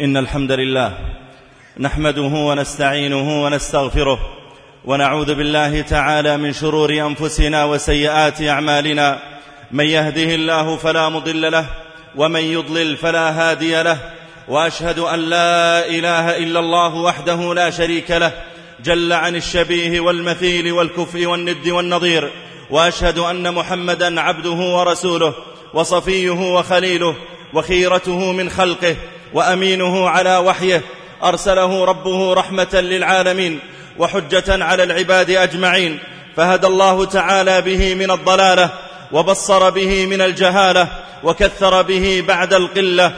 إن الحمد لله نحمده ونستعينه ونستغفره ونعوذ بالله تعالى من شرور أنفسنا وسيئات أعمالنا من يهده الله فلا مضل له ومن يضلل فلا هادي له وأشهد أن لا إله إلا الله وحده لا شريك له جل عن الشبيه والمثيل والكفء والند والنظير وأشهد أن محمدا عبده ورسوله وصفيه وخليله وخيرته من خلقه وأمينه على وحيه أرسله ربه رحمة للعالمين وحجة على العباد أجمعين فهدى الله تعالى به من الضلالة وبصر به من الجهالة وكثر به بعد القلة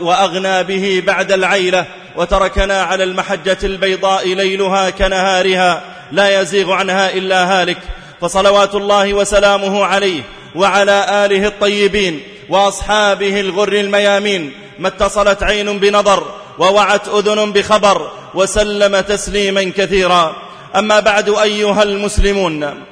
وأغنى به بعد العيلة وتركنا على المحجة البيضاء ليلها كنهارها لا يزيغ عنها إلا هالك فصلوات الله وسلامه عليه وعلى آله الطيبين وأصحابه الغر الميامين ما اتصلت عين بنظر ووعت أذن بخبر وسلم تسليما كثيرا. أما بعد أيها المسلمون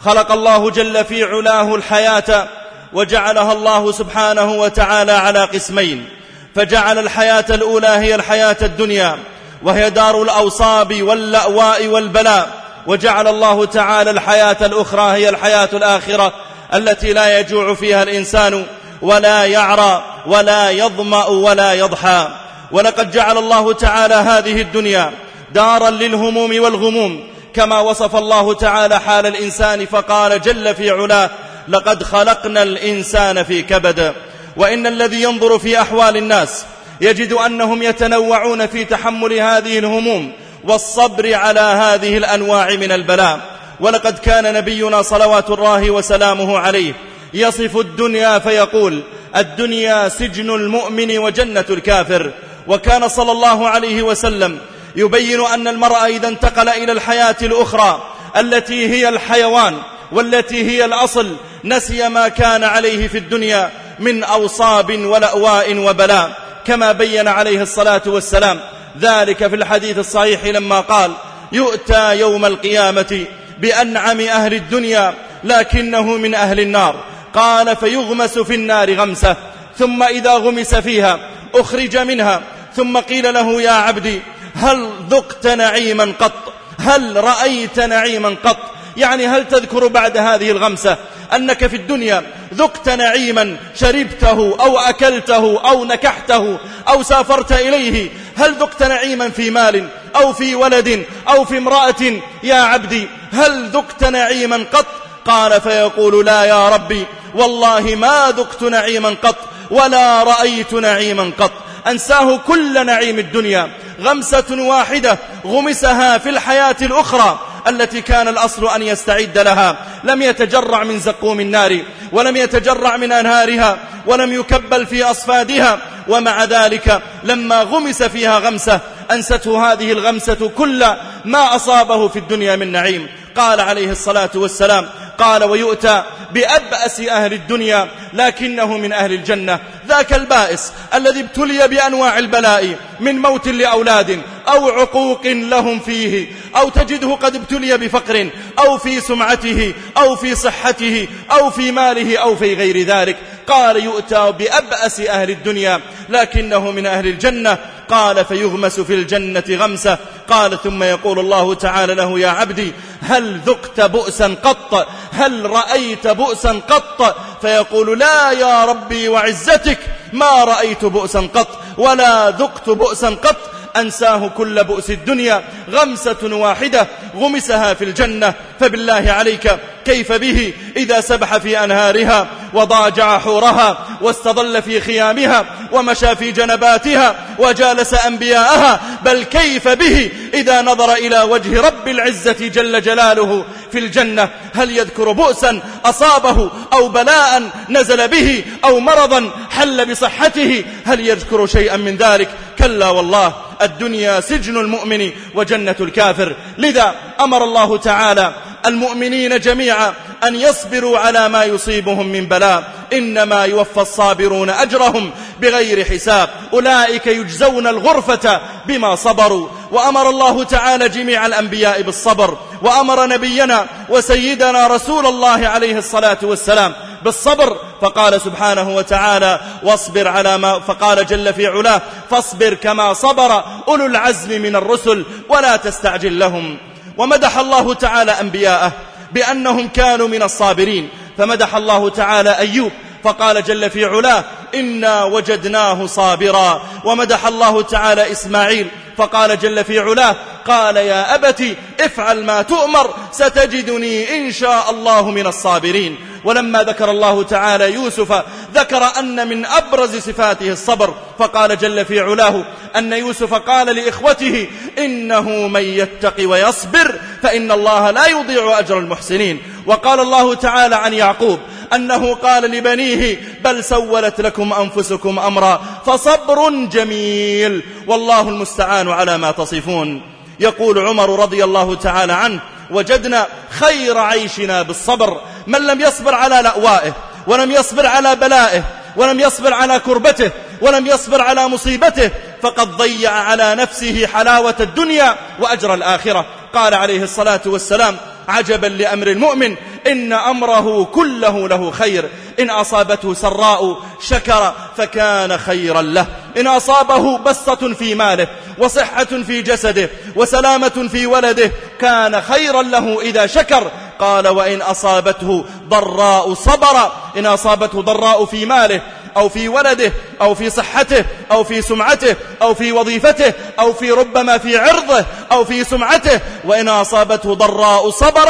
خلق الله جل في علاه الحياة وجعلها الله سبحانه وتعالى على قسمين. فجعل الحياة الأولى هي الحياة الدنيا وهي دار الأوصاب واللأواء والبلاء. وجعل الله تعالى الحياة الأخرى هي الحياة الآخرة التي لا يجوع فيها الإنسان. ولا يعرى ولا يظمأ ولا يضحى. ولقد جعل الله تعالى هذه الدنيا دارا للهموم والغموم. كما وصف الله تعالى حال الإنسان فقال جل في علاه لقد خلقنا الإنسان في كبد. وإن الذي ينظر في أحوال الناس يجد أنهم يتنوعون في تحمل هذه الهموم والصبر على هذه الأنواع من البلاء. ولقد كان نبينا صلوات الله وسلامه عليه يصف الدنيا فيقول الدنيا سجن المؤمن وجنة الكافر. وكان صلى الله عليه وسلم يبين أن المرأة إذا انتقل إلى الحياة الأخرى التي هي الحيوان والتي هي الأصل نسي ما كان عليه في الدنيا من أوصاب ولأواء وبلاء كما بين عليه الصلاة والسلام. ذلك في الحديث الصحيح لما قال يؤتى يوم القيامة بأنعم أهل الدنيا لكنه من أهل النار. قال فيغمس في النار غمسة ثم إذا غمس فيها أخرج منها ثم قيل له يا عبدي هل ذقت نعيما قط؟ هل رأيت نعيما قط؟ يعني هل تذكر بعد هذه الغمسة أنك في الدنيا ذقت نعيما شربته أو أكلته أو نكحته أو سافرت إليه؟ هل ذقت نعيما في مال أو في ولد أو في امرأة؟ يا عبدي هل ذقت نعيما قط؟ قال فيقول لا يا ربي والله ما ذقت نعيما قط ولا رأيت نعيما قط. أنساه كل نعيم الدنيا. غمسة واحدة غمسها في الحياة الأخرى التي كان الأصل أن يستعد لها. لم يتجرع من زقوم النار ولم يتجرع من أنهارها ولم يكبل في أصفادها. ومع ذلك لما غمس فيها غمسة أنسته هذه الغمسة كل ما أصابه في الدنيا من نعيم. قال عليه الصلاة والسلام قال ويؤتى بأبأس أهل الدنيا لكنه من أهل الجنة. ذاك البائس الذي ابتلي بأنواع البلاء من موت لأولاد أو عقوق لهم فيه أو تجده قد ابتلي بفقر أو في سمعته أو في صحته أو في ماله أو في غير ذلك. قال يؤتى بأبأس أهل الدنيا لكنه من أهل الجنة. قال فيغمس في الجنة غمسة. قال ثم يقول الله تعالى له يا عبدي هل ذقت بؤسا قط؟ هل رأيت بؤسا قط؟ فيقول لا يا ربي وعزتك ما رأيت بؤسا قط ولا ذقت بؤسا قط. أنساه كل بؤس الدنيا غمسة واحدة غمسها في الجنة. فبالله عليك كيف به؟ إذا سبح في أنهارها وضاجع حورها واستظل في خيامها ومشى في جنباتها وجالس أنبياءها. بل كيف به؟ إذا نظر إلى وجه رب العزة جل جلاله في الجنة. هل يذكر بؤسا أصابه أو بلاء نزل به أو مرضا حل بصحته؟ هل يذكر شيئا من ذلك؟ كلا والله. الدنيا سجن المؤمن وجنة الكافر. لذا أمر الله تعالى المؤمنين جميعا أن يصبروا على ما يصيبهم من بلاء. إنما يوفى الصابرون أجرهم بغير حساب. أولئك يجزون الغرفة بما صبروا. وأمر الله تعالى جميع الأنبياء بالصبر. وأمر نبينا وسيدنا رسول الله عليه الصلاة والسلام بالصبر. فقال سبحانه وتعالى واصبر على ما فقال جل في علاه فاصبر كما صبر أولو العزم من الرسل ولا تستعجل لهم. ومدح الله تعالى أنبياءه بأنهم كانوا من الصابرين. فمدح الله تعالى أيوب فقال جل في علاه إنا وجدناه صابرا. ومدح الله تعالى إسماعيل فقال جل في علاه قال يا أبت افعل ما تؤمر ستجدني إن شاء الله من الصابرين. ولما ذكر الله تعالى يوسف ذكر أن من أبرز صفاته الصبر فقال جل في علاه أن يوسف قال لإخوته إنه من يتق ويصبر فإن الله لا يضيع أجر المحسنين. وقال الله تعالى عن يعقوب أنه قال لبنيه بل سولت لكم أنفسكم أمرا فصبر جميل والله المستعان على ما تصفون. يقول عمر رضي الله تعالى عنه وجدنا خير عيشنا بالصبر من لم يصبر على لأوائه ولم يصبر على بلائه ولم يصبر على كربته ولم يصبر على مصيبته فقد ضيع على نفسه حلاوة الدنيا وأجر الآخرة. قال عليه الصلاة والسلام عجبا لأمر المؤمن إن أمره كله له خير. إن أصابته سراء شكر فكان خيرا له. إن أصابه بسطة في ماله وصحة في جسده وسلامة في ولده كان خيرا له إذا شكر قال وإن أصابته ضراء صبر إن أصابته ضراء في ماله أو في ولده أو في صحته أو في سمعته أو في وظيفته أو في ربما في عرضه أو في سمعته وإن أصابته ضراء صبر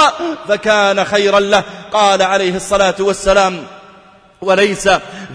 فكان خيرا له. قال عليه الصلاة والسلام وليس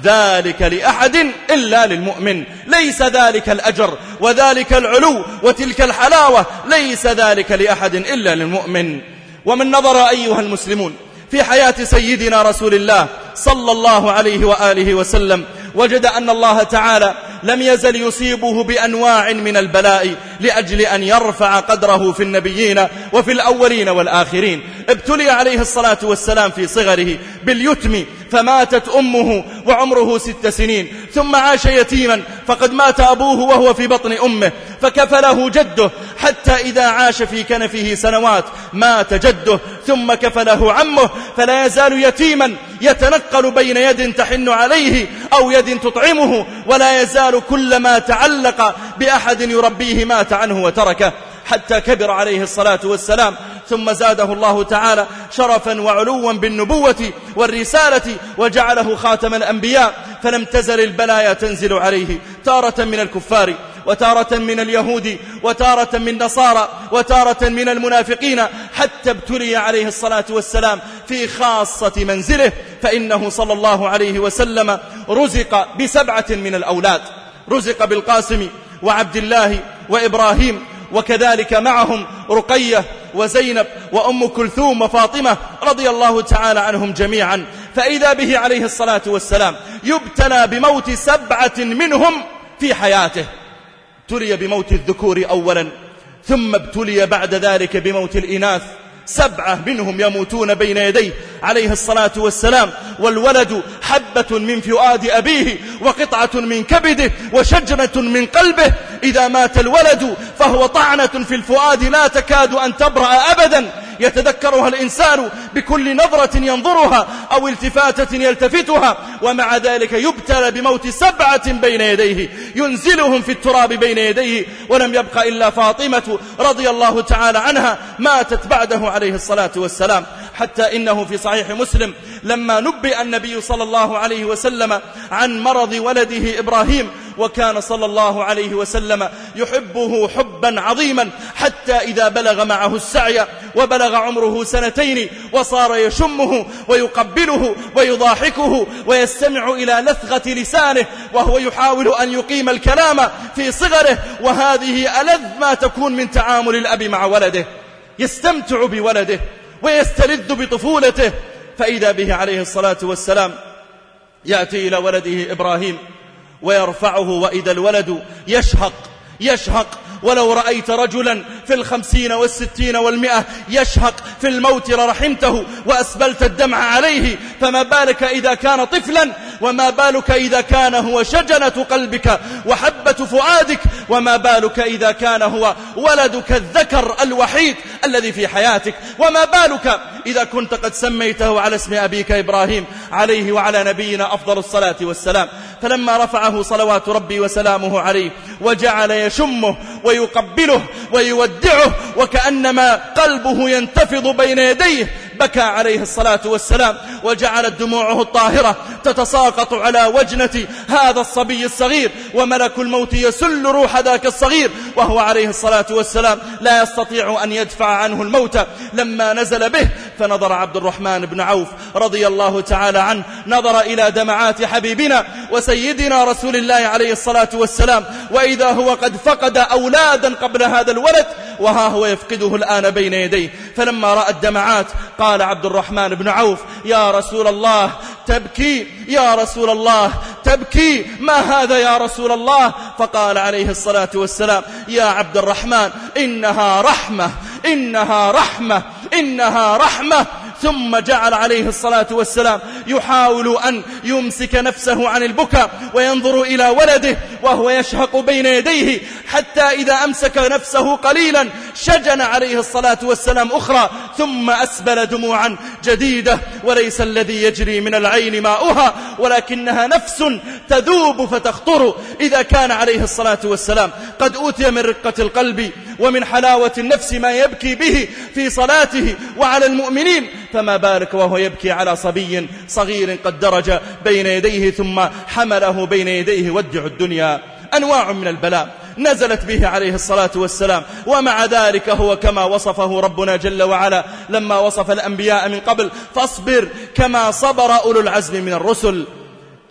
ذلك لأحد إلا للمؤمن ليس ذلك الأجر وذلك العلو وتلك الحلاوة ليس ذلك لأحد إلا للمؤمن. ومن نظر أيها المسلمون في حياة سيدنا رسول الله صلى الله عليه وآله وسلم وجد أن الله تعالى لم يزل يصيبه بأنواع من البلاء لأجل أن يرفع قدره في النبيين وفي الأولين والآخرين. ابتلي عليه الصلاة والسلام في صغره باليتم فماتت أمه وعمره ست سنين. ثم عاش يتيما فقد مات أبوه وهو في بطن أمه فكفله جده حتى إذا عاش في كنفه سنوات مات جده ثم كفله عمه فلا يزال يتيما يتنقل بين يد تحن عليه أو يد تطعمه ولا يزال كلما تعلق بأحد يربيه مات عنه وتركه حتى كبر عليه الصلاة والسلام. ثم زاده الله تعالى شرفا وعلوا بالنبوة والرسالة وجعله خاتم الأنبياء. فلم تزل البلايا تنزل عليه تارة من الكفار. وتارة من اليهود وتارة من نصارى وتارة من المنافقين حتى ابتلي عليه الصلاة والسلام في خاصة منزله فإنه صلى الله عليه وسلم رزق بسبعة من الأولاد. رزق بالقاسم وعبد الله وإبراهيم وكذلك معهم رقية وزينب وأم كلثوم وفاطمة رضي الله تعالى عنهم جميعا. فإذا به عليه الصلاة والسلام يبتلى بموت سبعة منهم في حياته. ابتلي بموت الذكور أولا ثم ابتلي بعد ذلك بموت الإناث. سبعة منهم يموتون بين يديه عليه الصلاة والسلام. والولد حبة من فؤاد أبيه وقطعة من كبده وشجرة من قلبه. إذا مات الولد فهو طعنة في الفؤاد لا تكاد أن تبرأ أبدا. يتذكرها الإنسان بكل نظرة ينظرها أو التفاتة يلتفتها ومع ذلك يبتلى بموت سبعة بين يديه ينزلهم في التراب بين يديه ولم يبق إلا فاطمة رضي الله تعالى عنها ماتت بعده عليه الصلاة والسلام. حتى إنه في صحيح مسلم لما نبئ النبي صلى الله عليه وسلم عن مرض ولده إبراهيم وكان صلى الله عليه وسلم يحبه حبا عظيما حتى إذا بلغ معه السعي وبلغ عمره سنتين وصار يشمه ويقبله ويضاحكه ويستمع إلى لثغة لسانه وهو يحاول أن يقيم الكلام في صغره وهذه ألذ ما تكون من تعامل الأب مع ولده. يستمتع بولده ويستلذ بطفولته. فإذا به عليه الصلاة والسلام يأتي إلى ولده إبراهيم ويرفعه وإذا الولد يشهق يشهق. ولو رأيت رجلا في الخمسين والستين والمئة يشهق في الموت لرحمته وأسبلت الدمع عليه فما بالك إذا كان طفلا؟ وما بالك إذا كان هو شجنة قلبك وحبة فؤادك؟ وما بالك إذا كان هو ولدك الذكر الوحيد الذي في حياتك؟ وما بالك إذا كنت قد سميته على اسم أبيك إبراهيم عليه وعلى نبينا أفضل الصلاة والسلام. فلما رفعه صلوات ربي وسلامه عليه وجعل يشمه ويقبله ويودعه وكأنما قلبه ينتفض بين يديه بكى عليه الصلاة والسلام. وجعلت دموعه الطاهرة تتساقط على وجنة هذا الصبي الصغير وملك الموت يسل روح ذاك الصغير وهو عليه الصلاة والسلام لا يستطيع أن يدفع عنه الموت. لما نزل به فنظر عبد الرحمن بن عوف رضي الله تعالى عنه نظر إلى دمعات حبيبنا وسيدنا رسول الله عليه الصلاة والسلام وإذا هو قد فقد أولادا قبل هذا الولد وها هو يفقده الآن بين يديه. فلما رأى الدمعات قال عبد الرحمن بن عوف يا رسول الله تبكي يا رسول الله تبكي ما هذا يا رسول الله؟ فقال عليه الصلاة والسلام يا عبد الرحمن إنها رحمة إنها رحمة إنها رحمة. ثم جعل عليه الصلاة والسلام يحاول أن يمسك نفسه عن البكاء وينظر إلى ولده وهو يشهق بين يديه حتى إذا أمسك نفسه قليلا شجن عليه الصلاة والسلام أخرى ثم أسبل دموعا جديدة وليس الذي يجري من العين ماؤها ولكنها نفس تذوب فتخطر. إذا كان عليه الصلاة والسلام قد أوتي من رقة القلب ومن حلاوة النفس ما يبكي به في صلاته وعلى المؤمنين فما بالك وهو يبكي على صبي صغير قد درج بين يديه ثم حمله بين يديه ودع الدنيا. أنواع من البلاء. نزلت به عليه الصلاة والسلام. ومع ذلك هو كما وصفه ربنا جل وعلا. لما وصف الأنبياء من قبل فاصبر كما صبر أولو العزم من الرسل.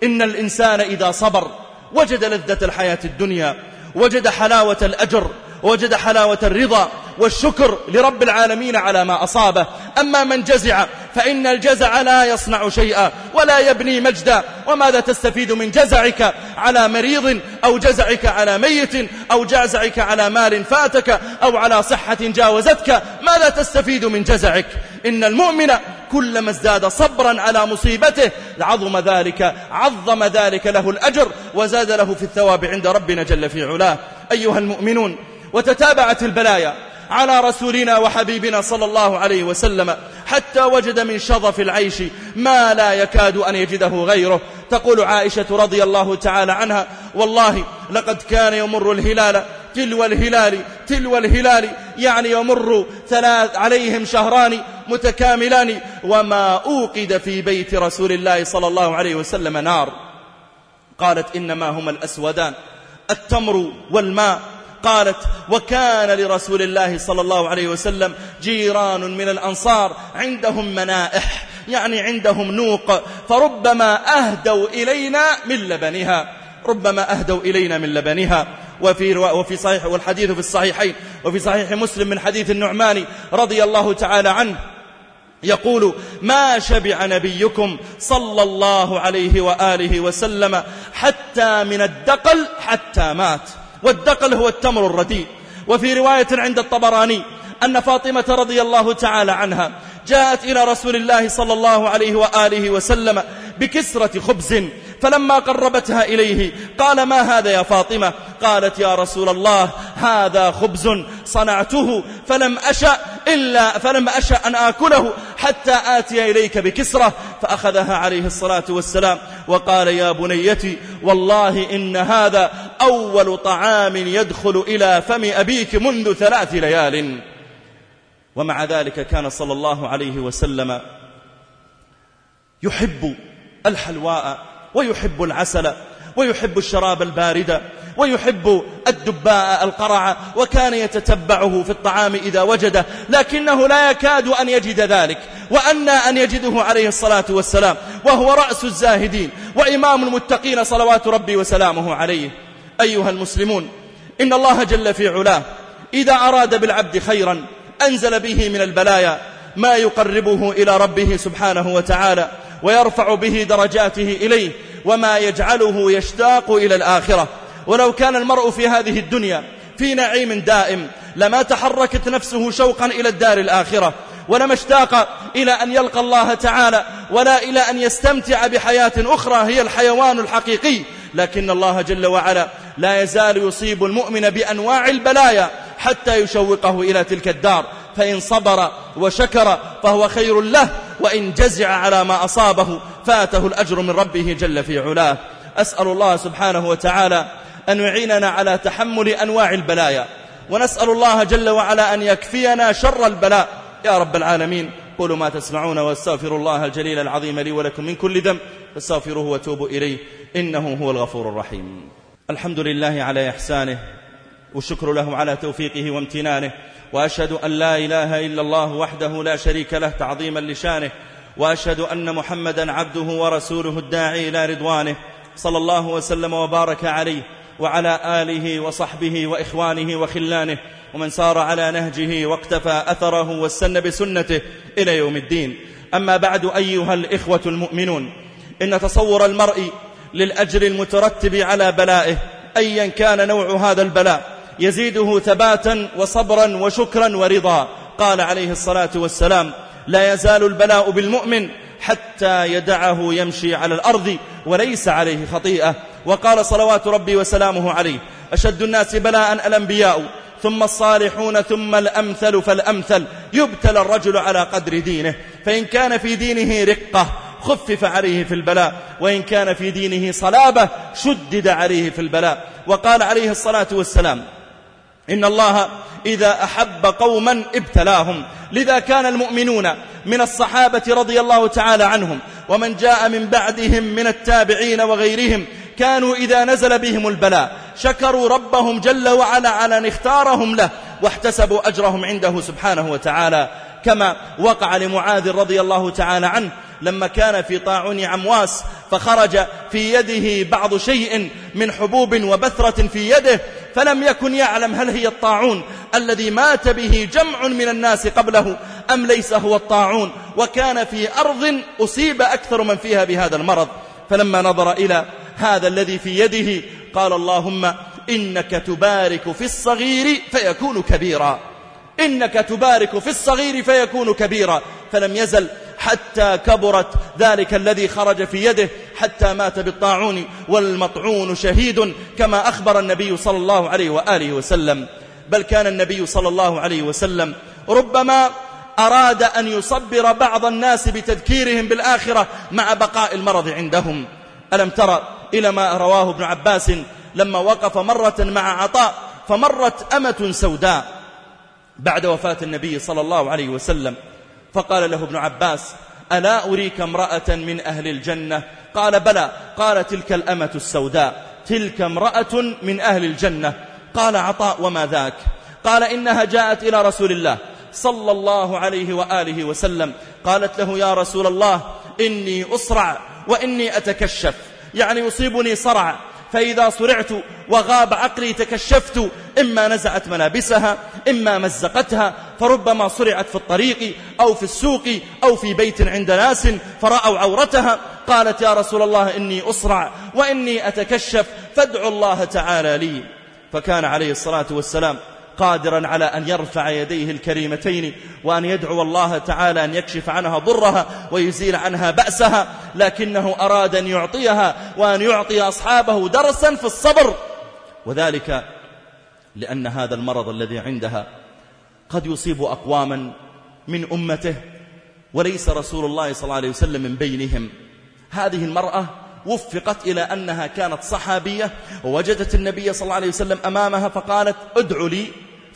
إن الإنسان إذا صبر وجد لذة الحياة الدنيا وجد حلاوة الأجر وجد حلاوة الرضا والشكر لرب العالمين على ما أصابه. أما من جزع فإن الجزع لا يصنع شيئا ولا يبني مجدا. وماذا تستفيد من جزعك على مريض أو جزعك على ميت أو جزعك على مال فاتك أو على صحة جاوزتك؟ ماذا تستفيد من جزعك؟ إن المؤمن كلما ازداد صبرا على مصيبته عظم ذلك عظم ذلك له الأجر وزاد له في الثواب عند ربنا جل في علاه. أيها المؤمنون وتتابعت البلايا على رسولنا وحبيبنا صلى الله عليه وسلم حتى وجد من شظف العيش ما لا يكاد أن يجده غيره. تقول عائشة رضي الله تعالى عنها والله لقد كان يمر الهلال تلو الهلال تلو الهلال يعني يمر ثلاث عليهم شهران متكاملان وما أوقد في بيت رسول الله صلى الله عليه وسلم نار. قالت إنما هما الأسودان التمر والماء قالت وكان لرسول الله صلى الله عليه وسلم جيران من الأنصار عندهم منائح يعني عندهم نوق فربما أهدوا إلينا من لبنها ربما أهدوا إلينا من لبنها. وفي, وفي صحيح والحديث في الصحيحين وفي صحيح مسلم من حديث النعماني رضي الله تعالى عنه يقول ما شبع نبيكم صلى الله عليه وآله وسلم حتى من الدقل حتى مات. والدقل هو التمر الرديء. وفي رواية عند الطبراني أن فاطمة رضي الله تعالى عنها جاءت إلى رسول الله صلى الله عليه وآله وسلم بكسرة خبز فلما قربتها إليه قال ما هذا يا فاطمة؟ قالت يا رسول الله هذا خبز صنعته فلم أشأ إلا فلم أشأ أن آكله حتى آتي إليك بكسرة. فأخذها عليه الصلاة والسلام وقال يا بنيتي والله إن هذا أول طعام يدخل إلى فم أبيك منذ ثلاث ليال. ومع ذلك كان صلى الله عليه وسلم يحب الحلواء ويحب العسل ويحب الشراب البارد ويحب الدباء القرع وكان يتتبعه في الطعام إذا وجده لكنه لا يكاد أن يجد ذلك وأنى أن يجده عليه الصلاة والسلام وهو رأس الزاهدين وإمام المتقين صلوات ربي وسلامه عليه. أيها المسلمون إن الله جل في علاه إذا أراد بالعبد خيرا أنزل به من البلايا ما يقربه إلى ربه سبحانه وتعالى ويرفع به درجاته إليه وما يجعله يشتاق إلى الآخرة. ولو كان المرء في هذه الدنيا في نعيم دائم لما تحركت نفسه شوقا إلى الدار الآخرة ولما اشتاق إلى أن يلقى الله تعالى ولا إلى أن يستمتع بحياة أخرى هي الحيوان الحقيقي. لكن الله جل وعلا لا يزال يصيب المؤمن بأنواع البلايا حتى يشوقه إلى تلك الدار. فإن صبر وشكر فهو خير له وإن جزع على ما أصابه فاته الأجر من ربه جل في علاه. أسأل الله سبحانه وتعالى أن يعيننا على تحمل أنواع البلايا. ونسأل الله جل وعلا أن يكفينا شر البلاء. يا رب العالمين قولوا ما تسمعون واستغفر الله الجليل العظيم لي ولكم من كل ذنب. فاستغفروه وتوبوا إليه. إنه هو الغفور الرحيم. الحمد لله على إحسانه والشكر له على توفيقه وامتنانه وأشهد أن لا إله إلا الله وحده لا شريك له تعظيما لشانه وأشهد أن محمدا عبده ورسوله الداعي إلى رضوانه صلى الله وسلم وبارك عليه وعلى آله وصحبه وإخوانه وخلانه ومن سار على نهجه واقتفى أثره واستنى بسنته إلى يوم الدين. أما بعد أيها الإخوة المؤمنون إن تصور المرء للأجر المترتب على بلائه أيا كان نوع هذا البلاء يزيده ثباتا وصبرا وشكرا ورضا. قال عليه الصلاة والسلام لا يزال البلاء بالمؤمن حتى يدعه يمشي على الأرض وليس عليه خطيئة. وقال صلوات ربي وسلامه عليه أشد الناس بلاء الأنبياء ثم الصالحون ثم الأمثل فالأمثل. يبتلى الرجل على قدر دينه فإن كان في دينه رقة خفف عليه في البلاء وإن كان في دينه صلابة شدد عليه في البلاء. وقال عليه الصلاة والسلام إن الله إذا أحب قوما ابتلاهم. لذا كان المؤمنون من الصحابة رضي الله تعالى عنهم ومن جاء من بعدهم من التابعين وغيرهم كانوا إذا نزل بهم البلاء شكروا ربهم جل وعلا على أن اختارهم له واحتسبوا أجرهم عنده سبحانه وتعالى. كما وقع لمعاذ رضي الله تعالى عنه لما كان في طاعون عمواس فخرج في يده بعض شيء من حبوب وبثرة في يده فلم يكن يعلم هل هي الطاعون الذي مات به جمع من الناس قبله أم ليس هو الطاعون وكان في أرض أصيب أكثر من فيها بهذا المرض. فلما نظر إلى هذا الذي في يده قال اللهم إنك تبارك في الصغير فيكون كبيرا. إنك تبارك في الصغير فيكون كبيرا. فلم يزل حتى كبرت ذلك الذي خرج في يده حتى مات بالطاعون والمطعون شهيد كما أخبر النبي صلى الله عليه وآله وسلم. بل كان النبي صلى الله عليه وسلم ربما أراد أن يصبر بعض الناس بتذكيرهم بالآخرة مع بقاء المرض عندهم. ألم ترى إلى ما رواه ابن عباس لما وقف مرة مع عطاء فمرت أمة سوداء بعد وفاة النبي صلى الله عليه وسلم. فقال له ابن عباس ألا أريك امرأة من أهل الجنة؟ قال بلى. قال تلك الأمة السوداء. تلك امرأة من أهل الجنة. قال عطاء وما ذاك؟ قال إنها جاءت إلى رسول الله صلى الله عليه وآله وسلم. قالت له يا رسول الله إني أسرع وإني أتكشف. يعني يصيبني صرع. فإذا صرعت وغاب عقلي تكشفت إما نزعت ملابسها إما مزقتها فربما صرعت في الطريق أو في السوق أو في بيت عند ناس فرأوا عورتها. قالت يا رسول الله إني أسرع وإني أتكشف فادعوا الله تعالى لي. فكان عليه الصلاة والسلام قادرا على أن يرفع يديه الكريمتين وأن يدعو الله تعالى أن يكشف عنها ضرها ويزيل عنها بأسها لكنه أراد أن يعطيها وأن يعطي أصحابه درسا في الصبر. وذلك لأن هذا المرض الذي عندها قد يصيب أقواما من أمته وليس رسول الله صلى الله عليه وسلم من بينهم. هذه المرأة وفقت إلى أنها كانت صحابية ووجدت النبي صلى الله عليه وسلم أمامها فقالت ادعوا لي.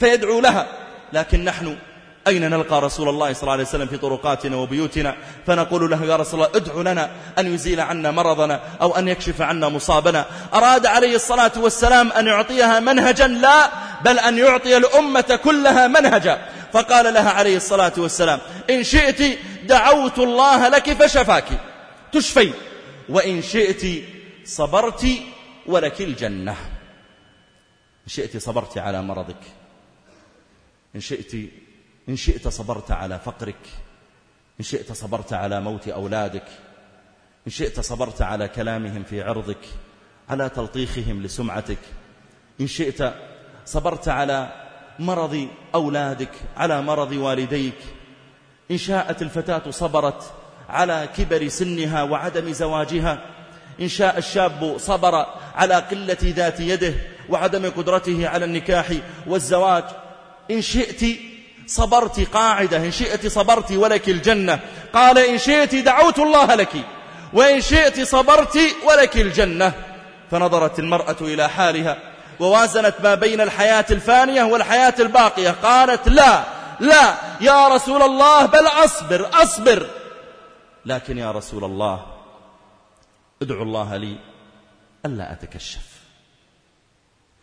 فيدعو لها. لكن نحن أين نلقى رسول الله صلى الله عليه وسلم في طرقاتنا وبيوتنا؟ فنقول له يا رسول الله ادعو لنا أن يزيل عنا مرضنا أو أن يكشف عنا مصابنا. أراد عليه الصلاة والسلام أن يعطيها منهجا؟ لا بل أن يعطي الأمة كلها منهجا. فقال لها عليه الصلاة والسلام إن شئت دعوت الله لك فشفاك. تشفي. وإن شئت صبرت ولك الجنة. إن شئت صبرت على مرضك. إن شئت إن شئت صبرت على فقرك إن شئت صبرت على موت أولادك إن شئت صبرت على كلامهم في عرضك على تلطيخهم لسمعتك إن شئت صبرت على مرض أولادك على مرض والديك إن شاءت الفتاة صبرت على كبر سنها وعدم زواجها إن شاء الشاب صبر على قلة ذات يده وعدم قدرته على النكاح والزواج إن شئت صبرت قاعدة إن شئت صبرت ولك الجنة. قال إن شئت دعوت الله لك وإن شئت صبرت ولك الجنة. فنظرت المرأة إلى حالها ووازنت ما بين الحياة الفانية والحياة الباقية. قالت لا لا يا رسول الله بل أصبر أصبر. لكن يا رسول الله ادعو الله لي ألا أتكشف.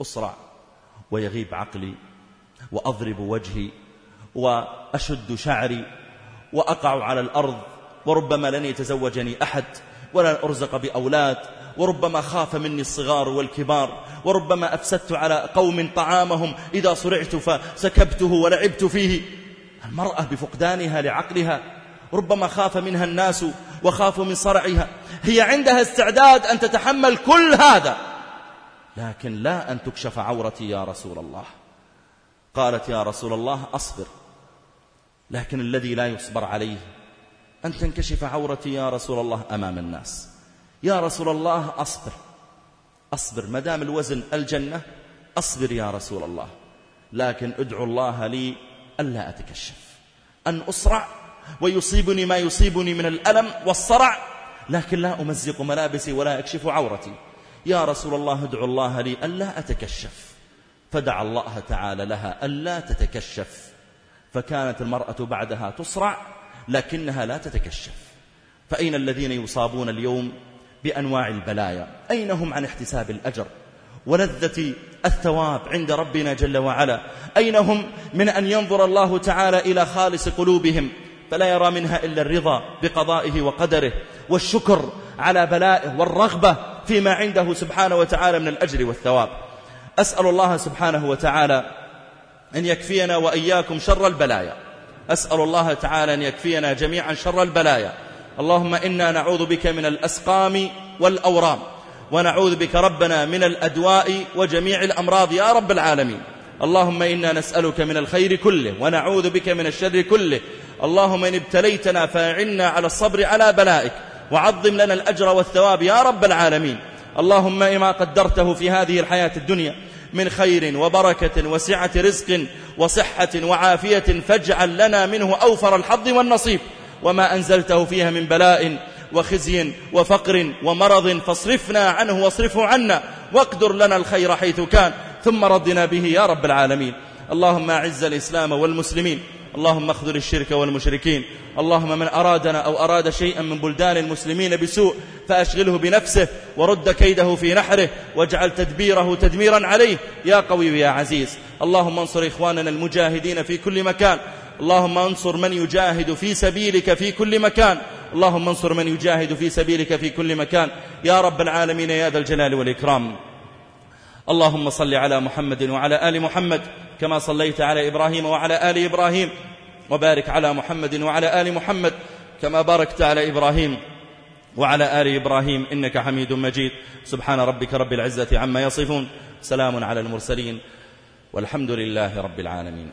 أسرع ويغيب عقلي. وأضرب وجهي وأشد شعري وأقع على الأرض وربما لن يتزوجني أحد ولا أرزق بأولاد وربما خاف مني الصغار والكبار وربما أفسدت على قوم طعامهم إذا صرعت فسكبته ولعبت فيه. المرأة بفقدانها لعقلها ربما خاف منها الناس وخافوا من صرعها. هي عندها استعداد أن تتحمل كل هذا. لكن لا أن تكشف عورتي يا رسول الله. قالت يا رسول الله أصبر لكن الذي لا يصبر عليه أن تنكشف عورتي يا رسول الله أمام الناس. يا رسول الله أصبر أصبر مدام الوزن الجنة أصبر يا رسول الله لكن ادعو الله لي ألا أتكشف أن أسرع ويصيبني ما يصيبني من الألم والصرع لكن لا أمزق ملابسي ولا أكشف عورتي. يا رسول الله ادعو الله لي ألا أتكشف. فدعا الله تعالى لها ألا تتكشف. فكانت المرأة بعدها تصرع لكنها لا تتكشف. فأين الذين يصابون اليوم بأنواع البلايا؟ أين هم عن احتساب الأجر؟ ولذة الثواب عند ربنا جل وعلا. أين هم من أن ينظر الله تعالى إلى خالص قلوبهم؟ فلا يرى منها إلا الرضا بقضائه وقدره والشكر على بلائه والرغبة فيما عنده سبحانه وتعالى من الأجر والثواب. أسأل الله سبحانه وتعالى أن يكفينا وإياكم شر البلايا. أسأل الله تعالى أن يكفينا جميعا شر البلايا. اللهم إنا نعوذ بك من الأسقام والأورام ونعوذ بك ربنا من الأدواء وجميع الأمراض يا رب العالمين. اللهم إنا نسألك من الخير كله ونعوذ بك من الشر كله. اللهم إن ابتليتنا فأعنا على الصبر على بلائك وعظم لنا الأجر والثواب يا رب العالمين. اللهم إما قدرته في هذه الحياة الدنيا من خير وبركة وسعة رزق وصحة وعافية فاجعل لنا منه أوفر الحظ والنصيب وما أنزلته فيها من بلاء وخزي وفقر ومرض فاصرفنا عنه واصرفه عنا واقدر لنا الخير حيث كان ثم ردنا به يا رب العالمين. اللهم أعز الإسلام والمسلمين. اللهم اخذل الشرك والمشركين. اللهم من أرادنا أو أراد شيئا من بلدان المسلمين بسوء فأشغله بنفسه ورد كيده في نحره واجعل تدبيره تدميرا عليه. يا قوي يا عزيز. اللهم انصر إخواننا المجاهدين في كل مكان. اللهم انصر من يجاهد في سبيلك في كل مكان. اللهم انصر من يجاهد في سبيلك في كل مكان. يا رب العالمين يا ذا الجلال والإكرام. اللهم صل على محمد وعلى آل محمد. كما صليت على إبراهيم وعلى آل إبراهيم وبارك على محمد وعلى آل محمد كما باركت على إبراهيم وعلى آل إبراهيم إنك حميد مجيد. سبحان ربك رب العزة عما يصفون. سلام على المرسلين. والحمد لله رب العالمين.